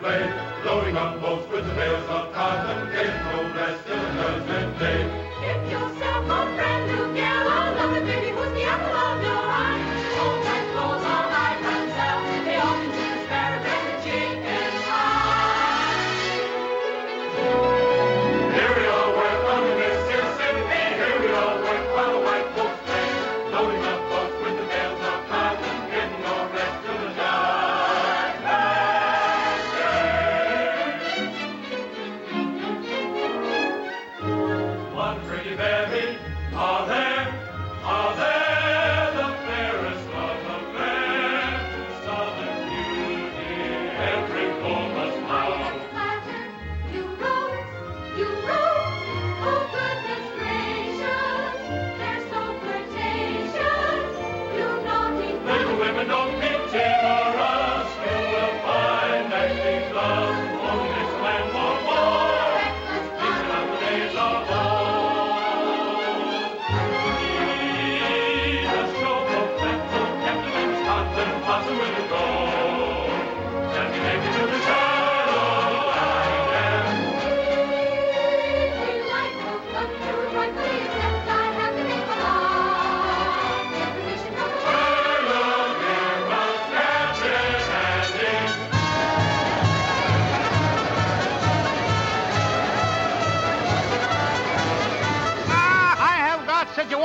play. Loading up boats with the bales of cotton. Getting no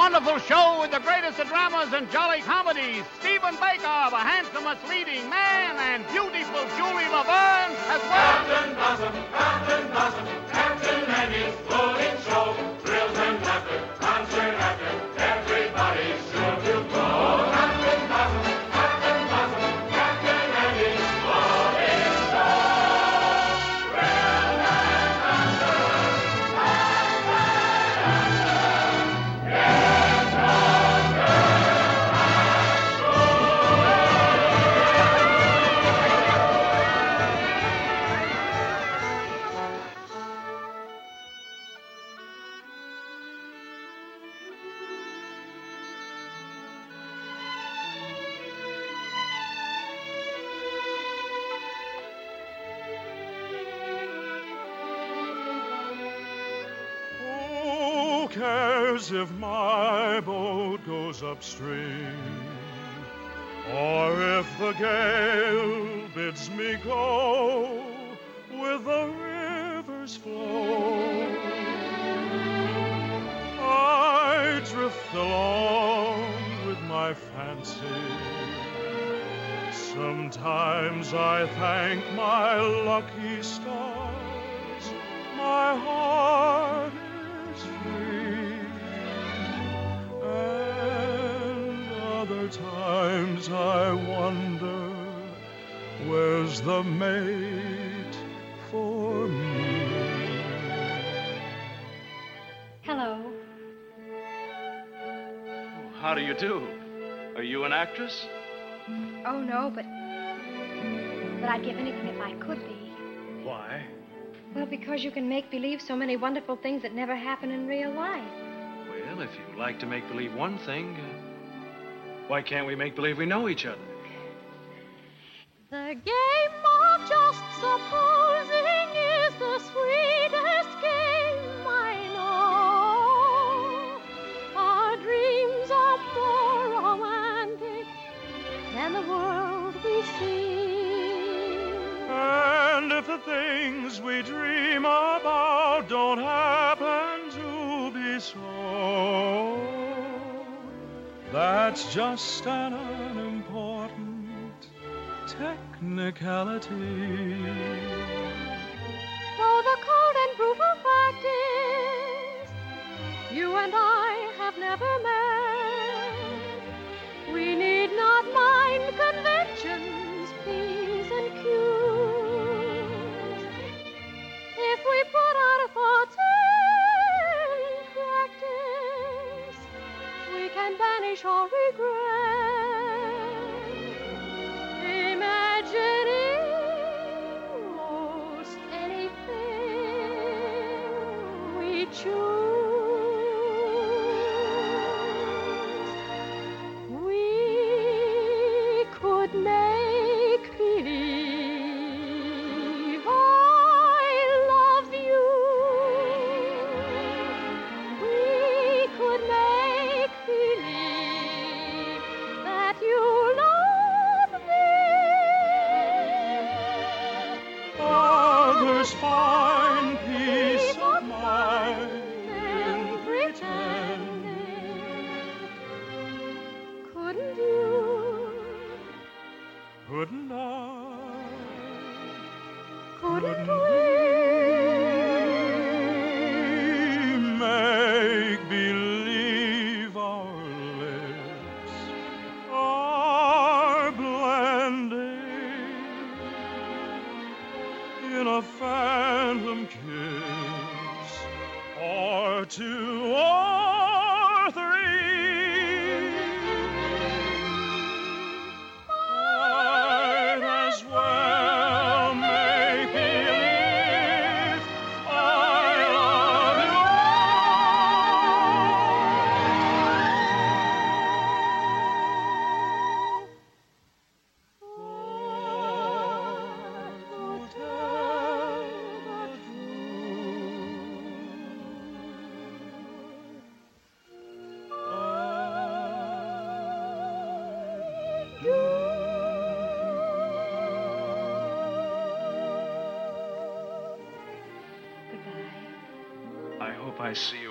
wonderful show with the greatest of dramas and jolly comedies. Stephen Baker, the handsomest leading man, and beautiful Julie Laverne as well. Cotton Blossom, Cotton Blossom, Captain Andy's floating show. Cares if my boat goes upstream? Or if the gale bids me go with the river's flow? I drift along with my fancy. Sometimes I thank my lucky stars. My heart is free. Other times I wonder where's the mate for me? Hello. How do you do? Are you an actress? Oh, no, but. But I'd give anything if I could be. Why? Well, because you can make believe so many wonderful things that never happen in real life. Well, if you like to make believe one thing, uh, why can't we make believe we know each other? The game of just supposing is the sweetest game I know. Our dreams are more romantic than the world we see. And if the things we dream about don't happen to be so, that's just an unimportant technicality. Though the cold and brutal fact is, you and I have never met. Banish regret. Imagining most anything we choose. We could others Couldn't I? Couldn't we make believe our lips are blending in a phantom kiss. Or two I see you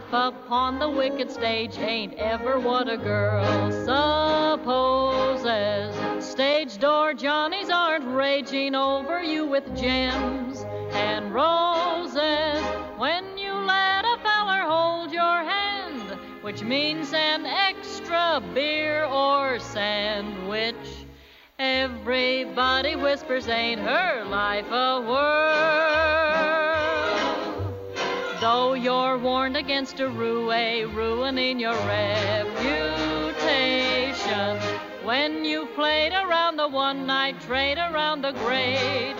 Life upon the wicked stage ain't ever what a girl supposes. Stage door Johnnies aren't raging over you with gems and roses. When you let a feller hold your hand, which means an extra beer or sandwich. Everybody whispers, ain't her life a whirl? You're warned against a roue ruining your reputation. When you played around the one night trade around the great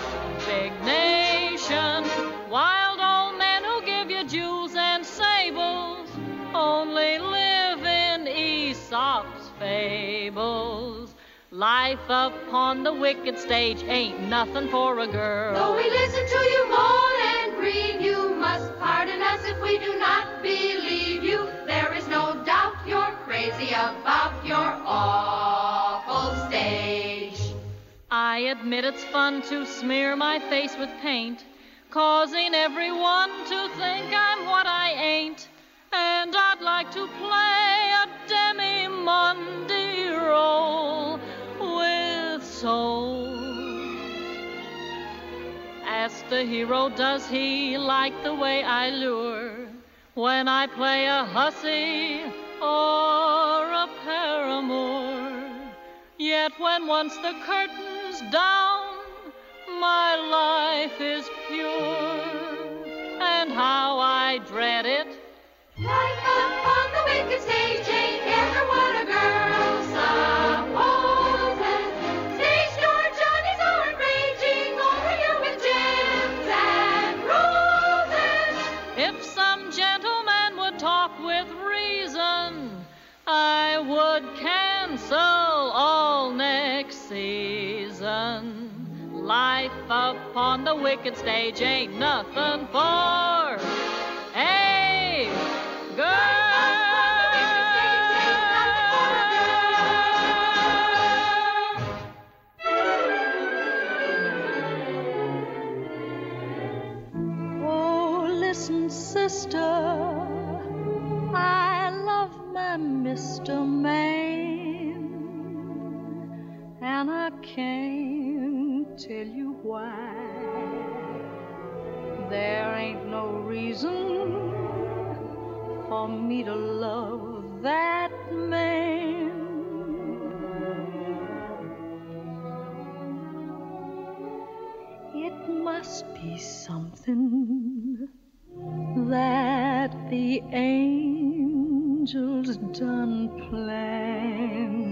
big nation. Wild old men who give you jewels and sables only live in Aesop's fables. Life upon the wicked stage ain't nothing for a girl. Though we listen to you moan admit it's fun to smear my face with paint, causing everyone to think I'm what I ain't. And I'd like to play a demi-monde role with soul. Ask the hero, does he like the way I lure? When I play a hussy or a paramour. Yet when once the down, my life is pure. And how I dread it. Wicked stage ain't nothing love that man. It must be something that the angels done planned.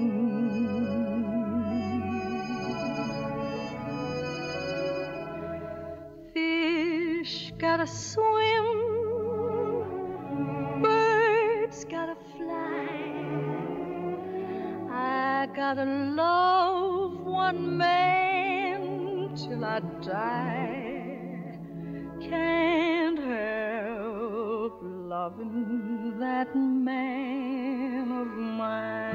gotta swim gotta love one man till I die. Can't help loving that man of mine.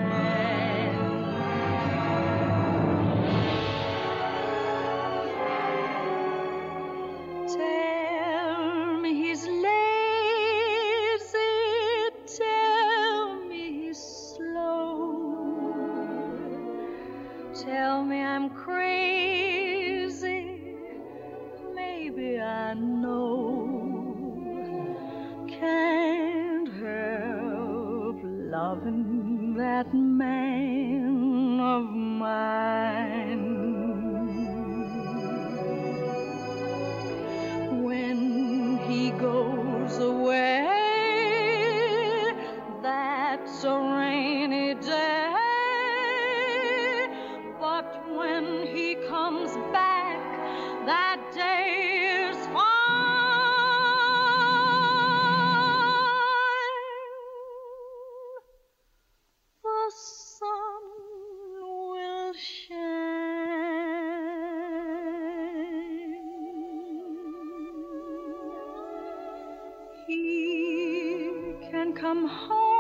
he can come home.